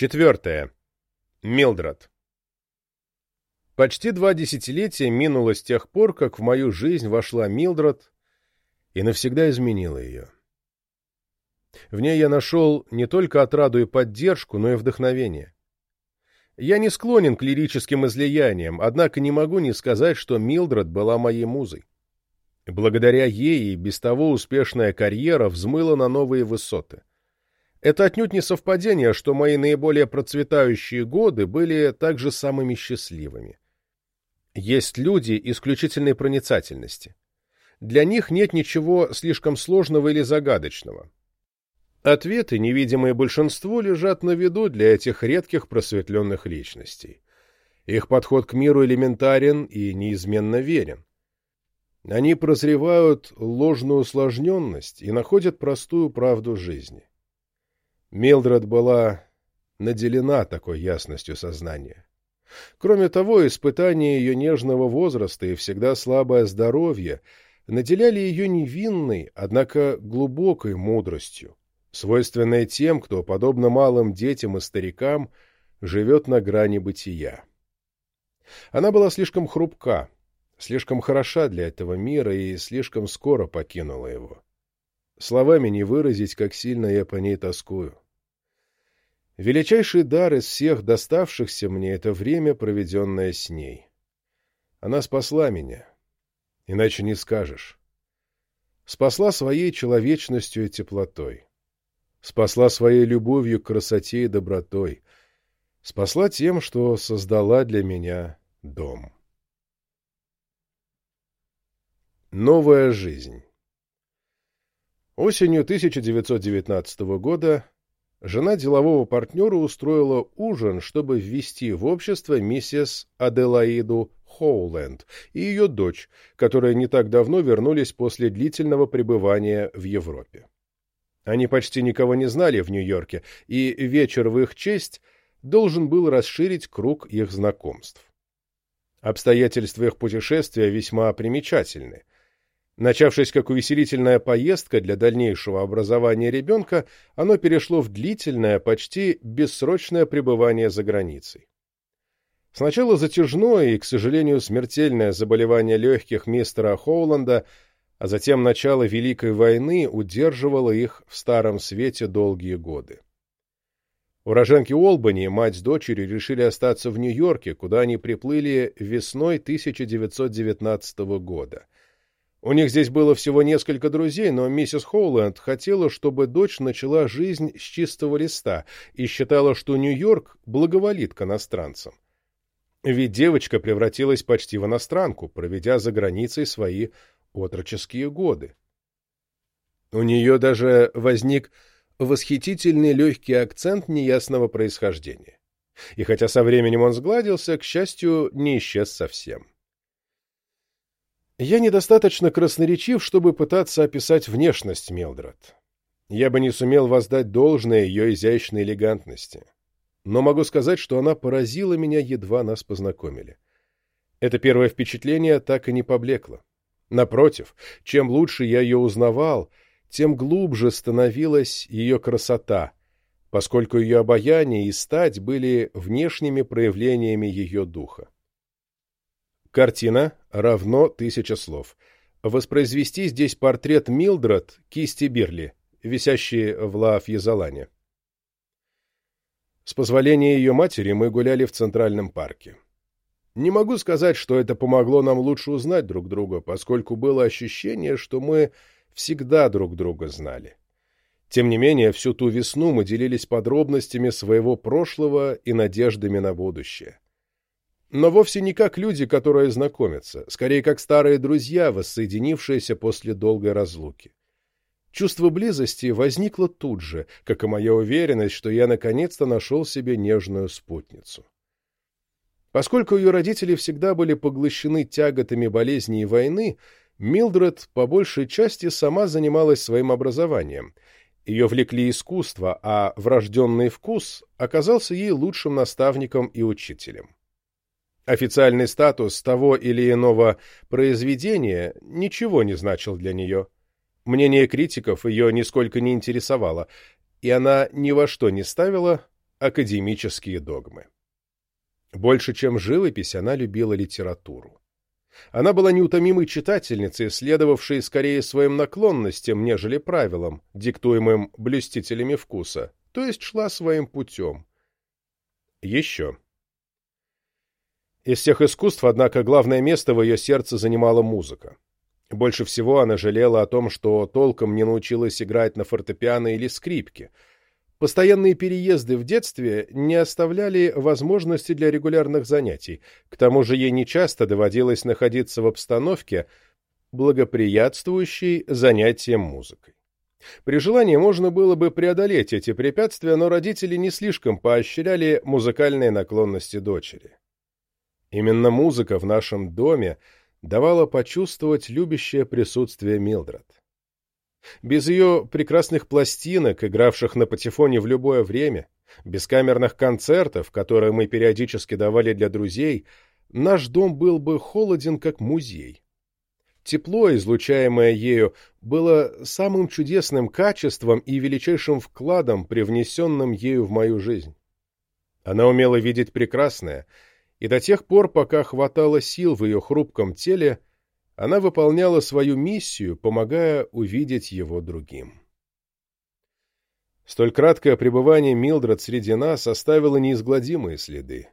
Четвертое. Милдред. Почти два десятилетия минуло с тех пор, как в мою жизнь вошла Милдред и навсегда изменила ее. В ней я нашел не только отраду и поддержку, но и вдохновение. Я не склонен к лирическим излияниям, однако не могу не сказать, что Милдред была моей музой. Благодаря ей и без того успешная карьера взмыла на новые высоты. Это отнюдь не совпадение, что мои наиболее процветающие годы были также самыми счастливыми. Есть люди исключительной проницательности. Для них нет ничего слишком сложного или загадочного. Ответы, невидимые большинству, лежат на виду для этих редких просветленных личностей. Их подход к миру элементарен и неизменно верен. Они прозревают ложную усложненность и находят простую правду жизни. Милдред была наделена такой ясностью сознания. Кроме того, испытания ее нежного возраста и всегда слабое здоровье наделяли ее невинной, однако глубокой мудростью, свойственной тем, кто, подобно малым детям и старикам, живет на грани бытия. Она была слишком хрупка, слишком хороша для этого мира и слишком скоро покинула его. Словами не выразить, как сильно я по ней тоскую. Величайший дар из всех доставшихся мне — это время, проведенное с ней. Она спасла меня, иначе не скажешь. Спасла своей человечностью и теплотой. Спасла своей любовью к красоте и добротой. Спасла тем, что создала для меня дом. Новая жизнь Осенью 1919 года жена делового партнера устроила ужин, чтобы ввести в общество миссис Аделаиду Хоуленд и ее дочь, которые не так давно вернулись после длительного пребывания в Европе. Они почти никого не знали в Нью-Йорке, и вечер в их честь должен был расширить круг их знакомств. Обстоятельства их путешествия весьма примечательны. Начавшись как увеселительная поездка для дальнейшего образования ребенка, оно перешло в длительное, почти бессрочное пребывание за границей. Сначала затяжное и, к сожалению, смертельное заболевание легких мистера Хоуланда, а затем начало Великой войны удерживало их в Старом Свете долгие годы. Уроженки Олбани, мать с дочерью, решили остаться в Нью-Йорке, куда они приплыли весной 1919 года – у них здесь было всего несколько друзей, но миссис Хоуленд хотела, чтобы дочь начала жизнь с чистого листа и считала, что Нью-Йорк благоволит к иностранцам. Ведь девочка превратилась почти в иностранку, проведя за границей свои отроческие годы. У нее даже возник восхитительный легкий акцент неясного происхождения. И хотя со временем он сгладился, к счастью, не исчез совсем. Я недостаточно красноречив, чтобы пытаться описать внешность Мелдред. Я бы не сумел воздать должное ее изящной элегантности. Но могу сказать, что она поразила меня, едва нас познакомили. Это первое впечатление так и не поблекло. Напротив, чем лучше я ее узнавал, тем глубже становилась ее красота, поскольку ее обаяние и стать были внешними проявлениями ее духа. Картина равно тысяча слов. Воспроизвести здесь портрет Милдред кисти Бирли, висящий в Ла-Фьезолане. С позволения ее матери мы гуляли в Центральном парке. Не могу сказать, что это помогло нам лучше узнать друг друга, поскольку было ощущение, что мы всегда друг друга знали. Тем не менее, всю ту весну мы делились подробностями своего прошлого и надеждами на будущее но вовсе не как люди, которые знакомятся, скорее как старые друзья, воссоединившиеся после долгой разлуки. Чувство близости возникло тут же, как и моя уверенность, что я наконец-то нашел себе нежную спутницу. Поскольку ее родители всегда были поглощены тяготами болезни и войны, Милдред по большей части сама занималась своим образованием. Ее влекли искусство, а врожденный вкус оказался ей лучшим наставником и учителем. Официальный статус того или иного произведения ничего не значил для нее. Мнение критиков ее нисколько не интересовало, и она ни во что не ставила академические догмы. Больше, чем живопись, она любила литературу. Она была неутомимой читательницей, следовавшей скорее своим наклонностям, нежели правилам, диктуемым блюстителями вкуса, то есть шла своим путем. Еще. Из всех искусств, однако, главное место в ее сердце занимала музыка. Больше всего она жалела о том, что толком не научилась играть на фортепиано или скрипке. Постоянные переезды в детстве не оставляли возможности для регулярных занятий. К тому же ей нечасто доводилось находиться в обстановке, благоприятствующей занятиям музыкой. При желании можно было бы преодолеть эти препятствия, но родители не слишком поощряли музыкальные наклонности дочери. Именно музыка в нашем доме давала почувствовать любящее присутствие Милдред. Без ее прекрасных пластинок, игравших на патефоне в любое время, без камерных концертов, которые мы периодически давали для друзей, наш дом был бы холоден, как музей. Тепло, излучаемое ею, было самым чудесным качеством и величайшим вкладом, привнесенным ею в мою жизнь. Она умела видеть прекрасное — и до тех пор, пока хватало сил в ее хрупком теле, она выполняла свою миссию, помогая увидеть его другим. Столь краткое пребывание Милдред среди нас оставило неизгладимые следы.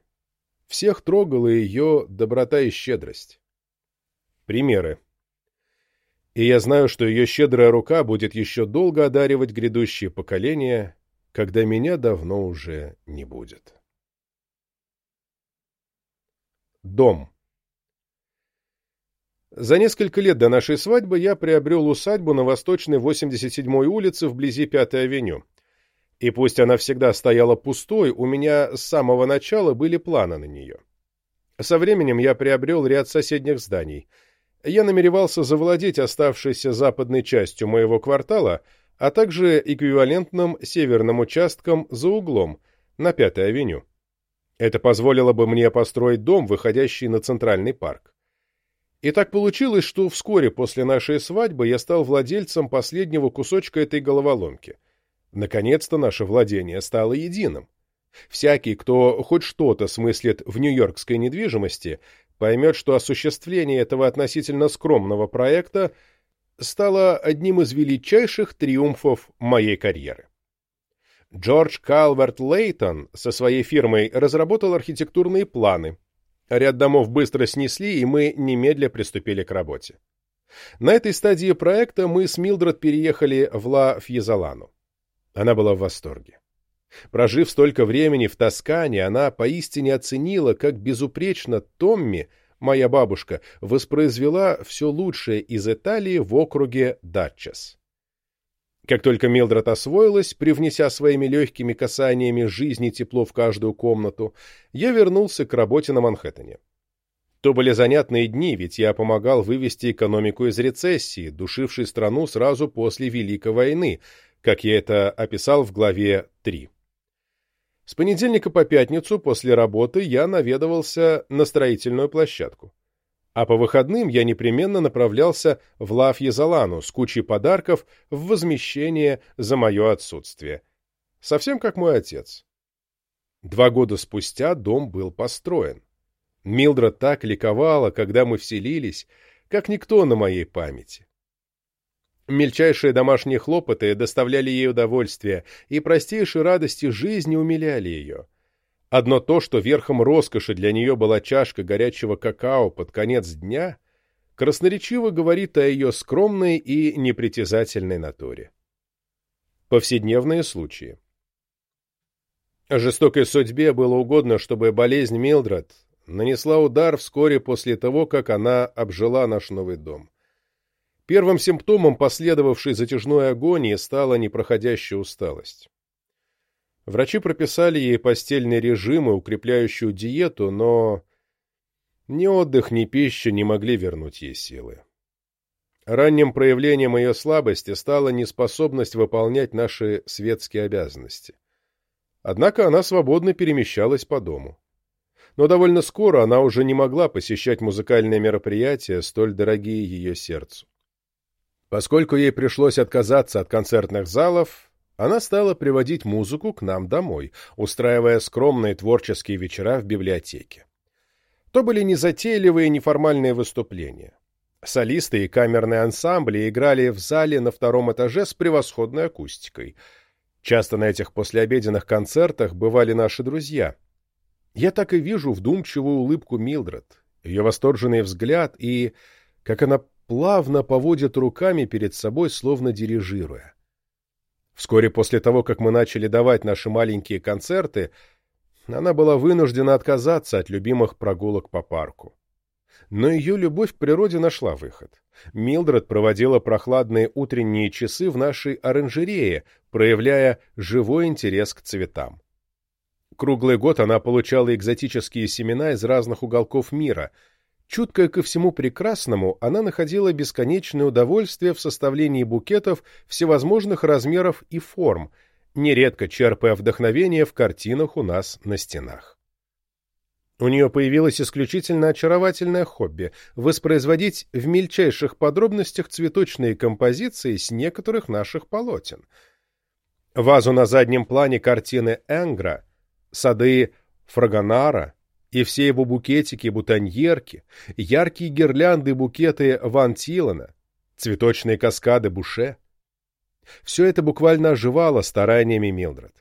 Всех трогала ее доброта и щедрость. Примеры. И я знаю, что ее щедрая рука будет еще долго одаривать грядущие поколения, когда меня давно уже не будет. Дом. За несколько лет до нашей свадьбы я приобрел усадьбу на восточной 87-й улице вблизи 5-й авеню. И пусть она всегда стояла пустой, у меня с самого начала были планы на нее. Со временем я приобрел ряд соседних зданий. Я намеревался завладеть оставшейся западной частью моего квартала, а также эквивалентным северным участком за углом, на 5-й авеню. Это позволило бы мне построить дом, выходящий на центральный парк. И так получилось, что вскоре после нашей свадьбы я стал владельцем последнего кусочка этой головоломки. Наконец-то наше владение стало единым. Всякий, кто хоть что-то смыслит в нью-йоркской недвижимости, поймет, что осуществление этого относительно скромного проекта стало одним из величайших триумфов моей карьеры. Джордж Калверт Лейтон со своей фирмой разработал архитектурные планы. Ряд домов быстро снесли, и мы немедля приступили к работе. На этой стадии проекта мы с Милдред переехали в Ла Фьезолану. Она была в восторге. Прожив столько времени в Тоскане, она поистине оценила, как безупречно Томми, моя бабушка, воспроизвела все лучшее из Италии в округе Датчес. Как только Милдред освоилась, привнеся своими легкими касаниями жизни тепло в каждую комнату, я вернулся к работе на Манхэттене. То были занятные дни, ведь я помогал вывести экономику из рецессии, душившей страну сразу после Великой войны, как я это описал в главе 3. С понедельника по пятницу после работы я наведывался на строительную площадку а по выходным я непременно направлялся в Лав-Езалану с кучей подарков в возмещение за мое отсутствие. Совсем как мой отец. Два года спустя дом был построен. Милдра так ликовала, когда мы вселились, как никто на моей памяти. Мельчайшие домашние хлопоты доставляли ей удовольствие, и простейшие радости жизни умиляли ее. Одно то, что верхом роскоши для нее была чашка горячего какао под конец дня, красноречиво говорит о ее скромной и непритязательной натуре. Повседневные случаи Жестокой судьбе было угодно, чтобы болезнь Милдред нанесла удар вскоре после того, как она обжила наш новый дом. Первым симптомом последовавшей затяжной агонии стала непроходящая усталость. Врачи прописали ей постельный режим и укрепляющую диету, но ни отдых, ни пища не могли вернуть ей силы. Ранним проявлением ее слабости стала неспособность выполнять наши светские обязанности. Однако она свободно перемещалась по дому. Но довольно скоро она уже не могла посещать музыкальные мероприятия, столь дорогие ее сердцу. Поскольку ей пришлось отказаться от концертных залов, она стала приводить музыку к нам домой, устраивая скромные творческие вечера в библиотеке. То были незатейливые неформальные выступления. Солисты и камерные ансамбли играли в зале на втором этаже с превосходной акустикой. Часто на этих послеобеденных концертах бывали наши друзья. Я так и вижу вдумчивую улыбку Милдред, ее восторженный взгляд и как она плавно поводит руками перед собой, словно дирижируя. Вскоре после того, как мы начали давать наши маленькие концерты, она была вынуждена отказаться от любимых прогулок по парку. Но ее любовь к природе нашла выход. Милдред проводила прохладные утренние часы в нашей оранжерее, проявляя живой интерес к цветам. Круглый год она получала экзотические семена из разных уголков мира — Чуткая ко всему прекрасному, она находила бесконечное удовольствие в составлении букетов всевозможных размеров и форм, нередко черпая вдохновение в картинах у нас на стенах. У нее появилось исключительно очаровательное хобби – воспроизводить в мельчайших подробностях цветочные композиции с некоторых наших полотен. Вазу на заднем плане картины Энгра, сады Фрагонара, и все его букетики, бутоньерки, яркие гирлянды букеты Ван Тилана, цветочные каскады Буше. Все это буквально оживало стараниями Милдред.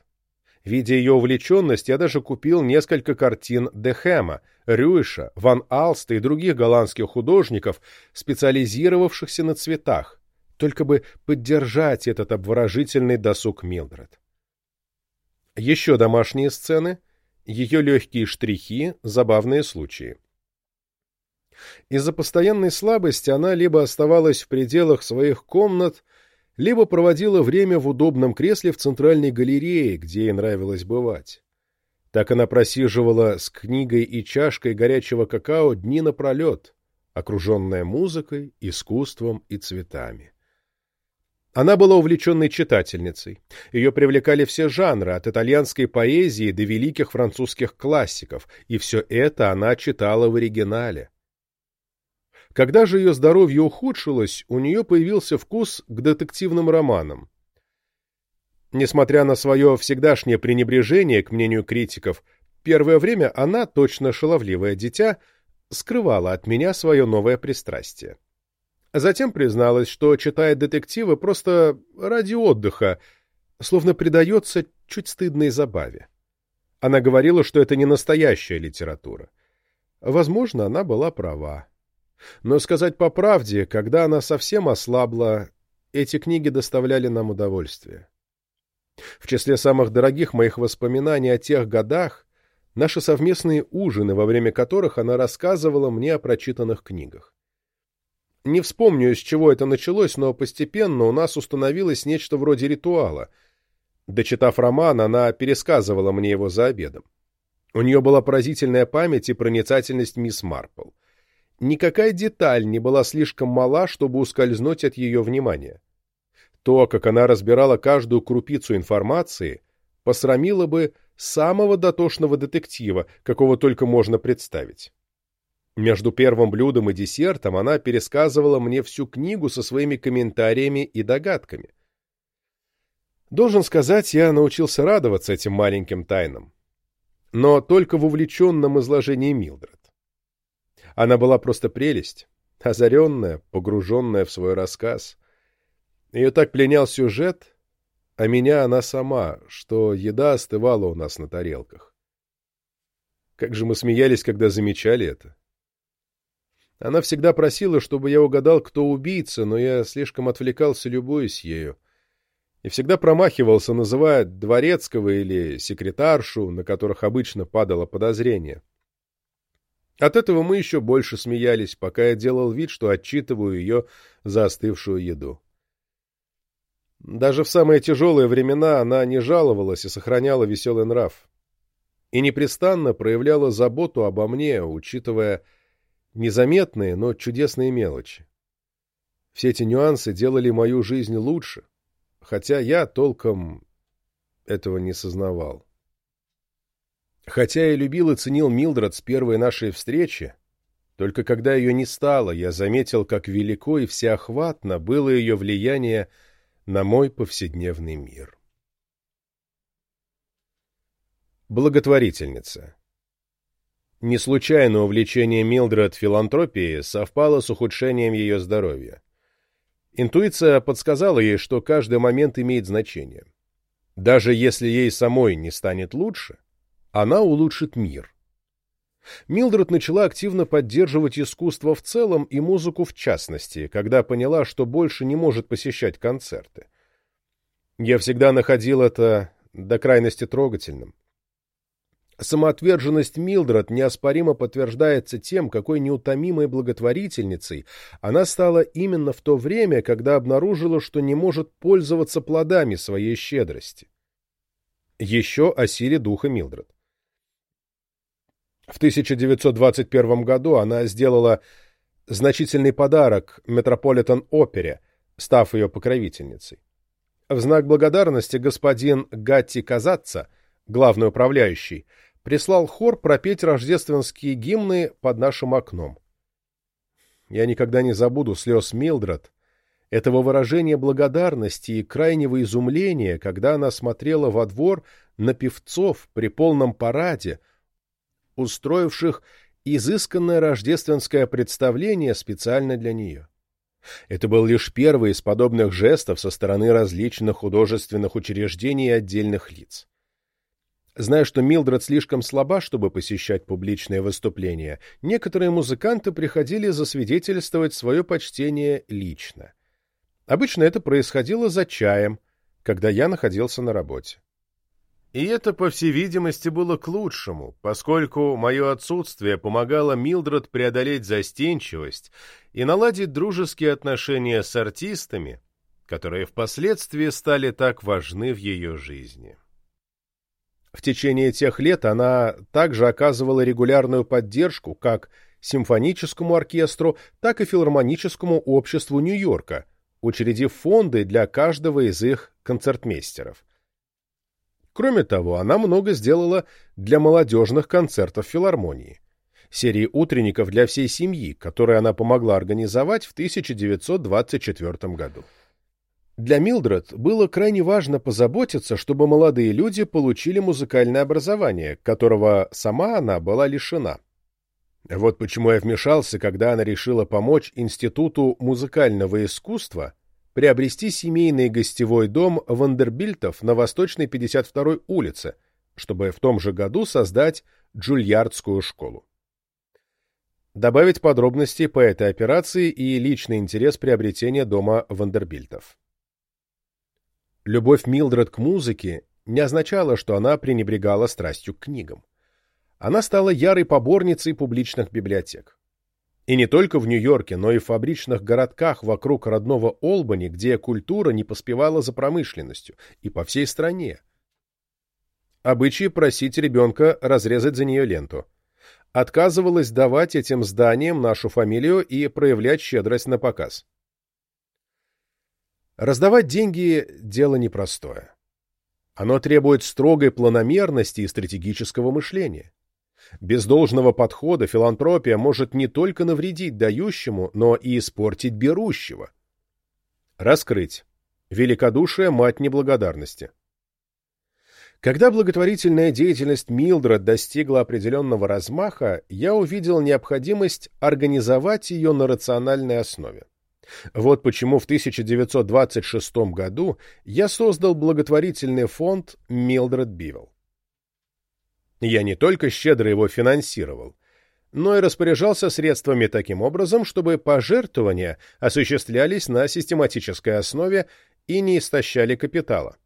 Видя ее увлеченность, я даже купил несколько картин Дехема, Рюиша, Ван Алста и других голландских художников, специализировавшихся на цветах, только бы поддержать этот обворожительный досуг Милдред. Еще домашние сцены ее легкие штрихи, забавные случаи. Из-за постоянной слабости она либо оставалась в пределах своих комнат, либо проводила время в удобном кресле в центральной галерее, где ей нравилось бывать. Так она просиживала с книгой и чашкой горячего какао дни напролет, окруженная музыкой, искусством и цветами. Она была увлеченной читательницей. Ее привлекали все жанры, от итальянской поэзии до великих французских классиков, и все это она читала в оригинале. Когда же ее здоровье ухудшилось, у нее появился вкус к детективным романам. Несмотря на свое всегдашнее пренебрежение к мнению критиков, первое время она, точно шаловливое дитя, скрывала от меня свое новое пристрастие. Затем призналась, что читает детективы просто ради отдыха, словно предается чуть стыдной забаве. Она говорила, что это не настоящая литература. Возможно, она была права. Но сказать по правде, когда она совсем ослабла, эти книги доставляли нам удовольствие. В числе самых дорогих моих воспоминаний о тех годах наши совместные ужины, во время которых она рассказывала мне о прочитанных книгах. Не вспомню, из чего это началось, но постепенно у нас установилось нечто вроде ритуала. Дочитав роман, она пересказывала мне его за обедом. У нее была поразительная память и проницательность мисс Марпл. Никакая деталь не была слишком мала, чтобы ускользнуть от ее внимания. То, как она разбирала каждую крупицу информации, посрамило бы самого дотошного детектива, какого только можно представить. Между первым блюдом и десертом она пересказывала мне всю книгу со своими комментариями и догадками. Должен сказать, я научился радоваться этим маленьким тайнам. Но только в увлеченном изложении Милдред. Она была просто прелесть, озаренная, погруженная в свой рассказ. Ее так пленял сюжет, а меня она сама, что еда остывала у нас на тарелках. Как же мы смеялись, когда замечали это. Она всегда просила, чтобы я угадал, кто убийца, но я слишком отвлекался, любуясь ею. И всегда промахивался, называя дворецкого или секретаршу, на которых обычно падало подозрение. От этого мы еще больше смеялись, пока я делал вид, что отчитываю ее за остывшую еду. Даже в самые тяжелые времена она не жаловалась и сохраняла веселый нрав. И непрестанно проявляла заботу обо мне, учитывая Незаметные, но чудесные мелочи. Все эти нюансы делали мою жизнь лучше, хотя я толком этого не сознавал. Хотя я любил и ценил Милдред с первой нашей встречи, только когда ее не стало, я заметил, как велико и всеохватно было ее влияние на мой повседневный мир. Благотворительница не случайно увлечение Милдред филантропией совпало с ухудшением ее здоровья. Интуиция подсказала ей, что каждый момент имеет значение. Даже если ей самой не станет лучше, она улучшит мир. Милдред начала активно поддерживать искусство в целом и музыку в частности, когда поняла, что больше не может посещать концерты. Я всегда находил это до крайности трогательным. Самоотверженность Милдред неоспоримо подтверждается тем, какой неутомимой благотворительницей она стала именно в то время, когда обнаружила, что не может пользоваться плодами своей щедрости. Еще о силе духа Милдред. В 1921 году она сделала значительный подарок Метрополитен-опере, став ее покровительницей. В знак благодарности господин Гатти Казаца, главный управляющий, прислал хор пропеть рождественские гимны под нашим окном. Я никогда не забуду слез Милдред, этого выражения благодарности и крайнего изумления, когда она смотрела во двор на певцов при полном параде, устроивших изысканное рождественское представление специально для нее. Это был лишь первый из подобных жестов со стороны различных художественных учреждений и отдельных лиц. Зная, что Милдред слишком слаба, чтобы посещать публичные выступления, некоторые музыканты приходили засвидетельствовать свое почтение лично. Обычно это происходило за чаем, когда я находился на работе. И это, по всей видимости, было к лучшему, поскольку мое отсутствие помогало Милдред преодолеть застенчивость и наладить дружеские отношения с артистами, которые впоследствии стали так важны в ее жизни. В течение тех лет она также оказывала регулярную поддержку как симфоническому оркестру, так и филармоническому обществу Нью-Йорка, учредив фонды для каждого из их концертмейстеров. Кроме того, она много сделала для молодежных концертов филармонии, серии утренников для всей семьи, которые она помогла организовать в 1924 году. Для Милдред было крайне важно позаботиться, чтобы молодые люди получили музыкальное образование, которого сама она была лишена. Вот почему я вмешался, когда она решила помочь Институту музыкального искусства приобрести семейный гостевой дом Вандербильтов на Восточной 52-й улице, чтобы в том же году создать Джульярдскую школу. Добавить подробности по этой операции и личный интерес приобретения дома Вандербильтов. Любовь Милдред к музыке не означала, что она пренебрегала страстью к книгам. Она стала ярой поборницей публичных библиотек. И не только в Нью-Йорке, но и в фабричных городках вокруг родного Олбани, где культура не поспевала за промышленностью, и по всей стране. Обычай просить ребенка разрезать за нее ленту. Отказывалась давать этим зданиям нашу фамилию и проявлять щедрость на показ. Раздавать деньги – дело непростое. Оно требует строгой планомерности и стратегического мышления. Без должного подхода филантропия может не только навредить дающему, но и испортить берущего. Раскрыть. Великодушие – мать неблагодарности. Когда благотворительная деятельность Милдред достигла определенного размаха, я увидел необходимость организовать ее на рациональной основе. Вот почему в 1926 году я создал благотворительный фонд Милдред Бивилл. Я не только щедро его финансировал, но и распоряжался средствами таким образом, чтобы пожертвования осуществлялись на систематической основе и не истощали капитала.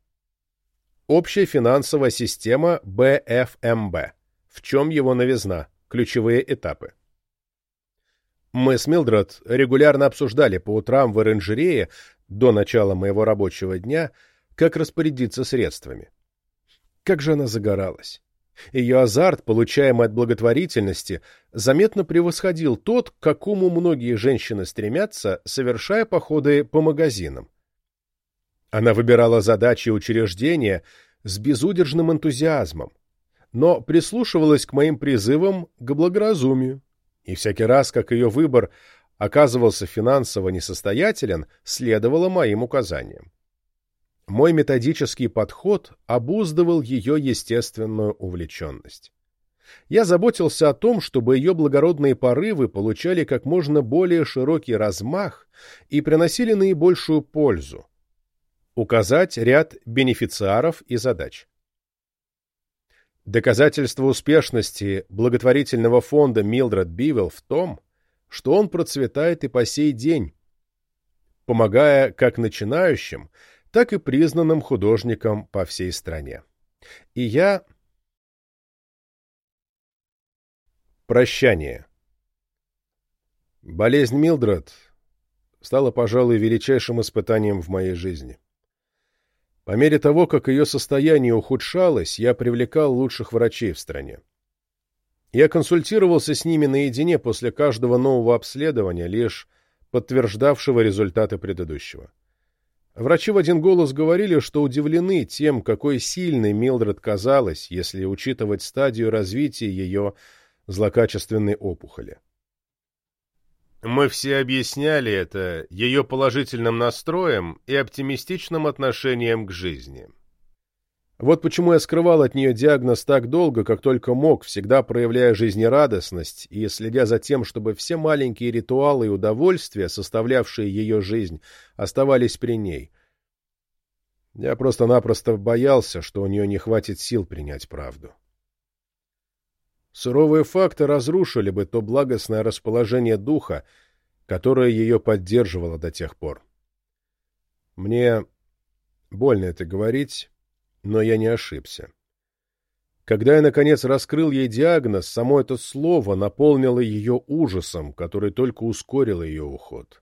Общая финансовая система БФМБ. В чем его новизна? Ключевые этапы. Мы с Милдред регулярно обсуждали по утрам в оранжерее до начала моего рабочего дня, как распорядиться средствами. Как же она загоралась! Ее азарт, получаемый от благотворительности, заметно превосходил тот, к какому многие женщины стремятся, совершая походы по магазинам. Она выбирала задачи учреждения с безудержным энтузиазмом, но прислушивалась к моим призывам к благоразумию, и всякий раз, как ее выбор оказывался финансово несостоятелен, следовала моим указаниям. Мой методический подход обуздывал ее естественную увлеченность. Я заботился о том, чтобы ее благородные порывы получали как можно более широкий размах и приносили наибольшую пользу. Указать ряд бенефициаров и задач. Доказательство успешности благотворительного фонда Милдред Бивелл в том, что он процветает и по сей день, помогая как начинающим, так и признанным художникам по всей стране. И я... Прощание. Болезнь Милдред стала, пожалуй, величайшим испытанием в моей жизни. По мере того, как ее состояние ухудшалось, я привлекал лучших врачей в стране. Я консультировался с ними наедине после каждого нового обследования, лишь подтверждавшего результаты предыдущего. Врачи в один голос говорили, что удивлены тем, какой сильной Милдред казалась, если учитывать стадию развития ее злокачественной опухоли. Мы все объясняли это ее положительным настроем и оптимистичным отношением к жизни. Вот почему я скрывал от нее диагноз так долго, как только мог, всегда проявляя жизнерадостность и следя за тем, чтобы все маленькие ритуалы и удовольствия, составлявшие ее жизнь, оставались при ней. Я просто-напросто боялся, что у нее не хватит сил принять правду. Суровые факты разрушили бы то благостное расположение духа, которое ее поддерживало до тех пор. Мне больно это говорить, но я не ошибся. Когда я, наконец, раскрыл ей диагноз, само это слово наполнило ее ужасом, который только ускорил ее уход.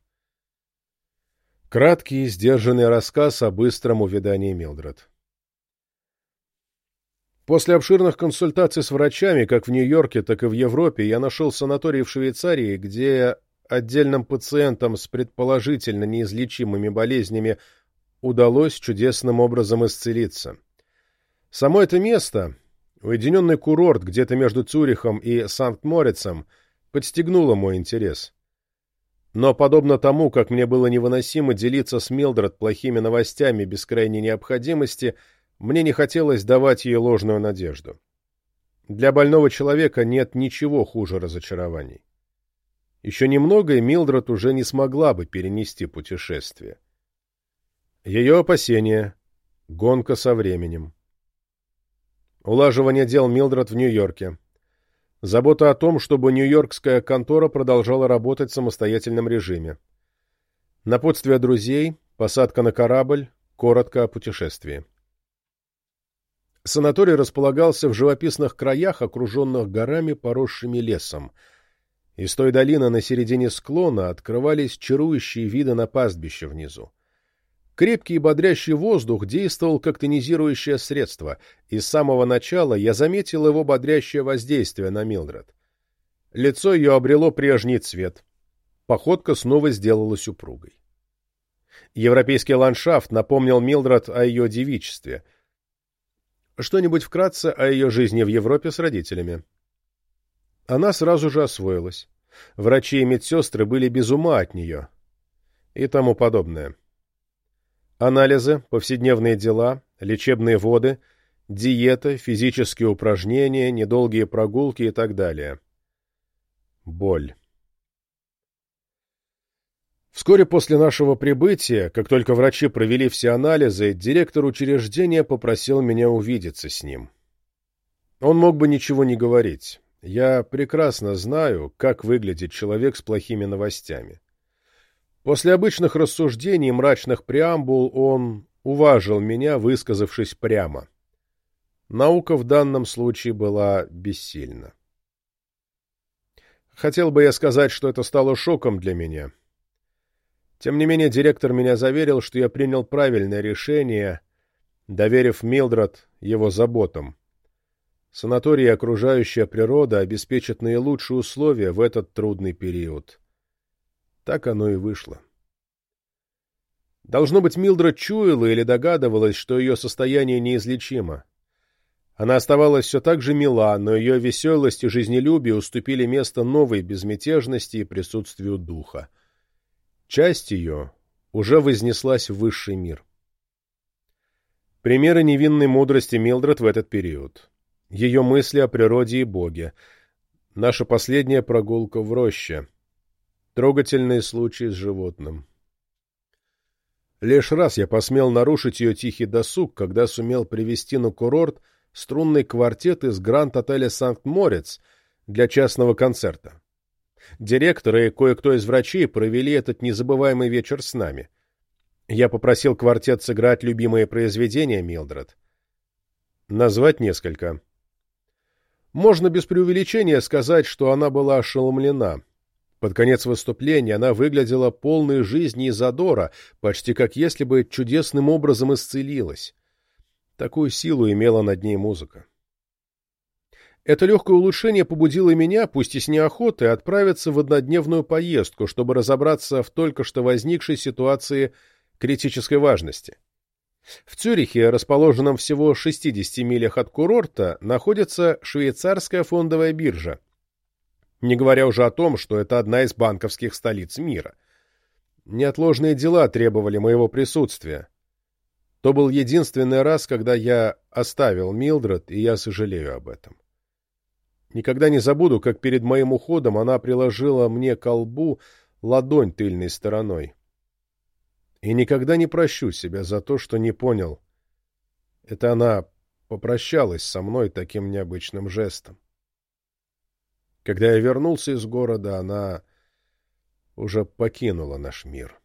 Краткий, сдержанный рассказ о быстром увядании Милдред. После обширных консультаций с врачами, как в Нью-Йорке, так и в Европе, я нашел санаторий в Швейцарии, где отдельным пациентам с предположительно неизлечимыми болезнями удалось чудесным образом исцелиться. Само это место, уединенный курорт где-то между Цюрихом и Санкт-Морицем, подстегнуло мой интерес. Но, подобно тому, как мне было невыносимо делиться с Милдред плохими новостями без крайней необходимости – мне не хотелось давать ей ложную надежду. Для больного человека нет ничего хуже разочарований. Еще немного, и Милдред уже не смогла бы перенести путешествие. Ее опасения, гонка со временем. Улаживание дел Милдред в Нью-Йорке. Забота о том, чтобы нью-йоркская контора продолжала работать в самостоятельном режиме. Напутствие друзей, посадка на корабль, коротко о путешествии. Санаторий располагался в живописных краях, окруженных горами, поросшими лесом. Из той долины на середине склона открывались чарующие виды на пастбище внизу. Крепкий и бодрящий воздух действовал как тонизирующее средство, и с самого начала я заметил его бодрящее воздействие на Милдред. Лицо ее обрело прежний цвет. Походка снова сделалась упругой. Европейский ландшафт напомнил Милдред о ее девичестве — что-нибудь вкратце о ее жизни в Европе с родителями. Она сразу же освоилась. Врачи и медсестры были без ума от нее. И тому подобное. Анализы, повседневные дела, лечебные воды, диета, физические упражнения, недолгие прогулки и так далее. Боль. Вскоре после нашего прибытия, как только врачи провели все анализы, директор учреждения попросил меня увидеться с ним. Он мог бы ничего не говорить. Я прекрасно знаю, как выглядит человек с плохими новостями. После обычных рассуждений и мрачных преамбул он уважил меня, высказавшись прямо. Наука в данном случае была бессильна. Хотел бы я сказать, что это стало шоком для меня — тем не менее, директор меня заверил, что я принял правильное решение, доверив Милдред его заботам. Санаторий и окружающая природа обеспечат наилучшие условия в этот трудный период. Так оно и вышло. Должно быть, Милдред чуяла или догадывалась, что ее состояние неизлечимо. Она оставалась все так же мила, но ее веселость и жизнелюбие уступили место новой безмятежности и присутствию духа. Часть ее уже вознеслась в высший мир. Примеры невинной мудрости Милдред в этот период. Ее мысли о природе и Боге. Наша последняя прогулка в роще. Трогательные случаи с животным. Лишь раз я посмел нарушить ее тихий досуг, когда сумел привести на курорт струнный квартет из Гранд-отеля Санкт-Морец для частного концерта. Директор и кое-кто из врачей провели этот незабываемый вечер с нами. Я попросил квартет сыграть любимые произведения Милдред. Назвать несколько. Можно без преувеличения сказать, что она была ошеломлена. Под конец выступления она выглядела полной жизни и задора, почти как если бы чудесным образом исцелилась. Такую силу имела над ней музыка. Это легкое улучшение побудило меня, пусть и с неохотой, отправиться в однодневную поездку, чтобы разобраться в только что возникшей ситуации критической важности. В Цюрихе, расположенном всего 60 милях от курорта, находится швейцарская фондовая биржа, не говоря уже о том, что это одна из банковских столиц мира. Неотложные дела требовали моего присутствия. То был единственный раз, когда я оставил Милдред, и я сожалею об этом. Никогда не забуду, как перед моим уходом она приложила мне к лбу ладонь тыльной стороной. И никогда не прощу себя за то, что не понял. Это она попрощалась со мной таким необычным жестом. Когда я вернулся из города, она уже покинула наш мир.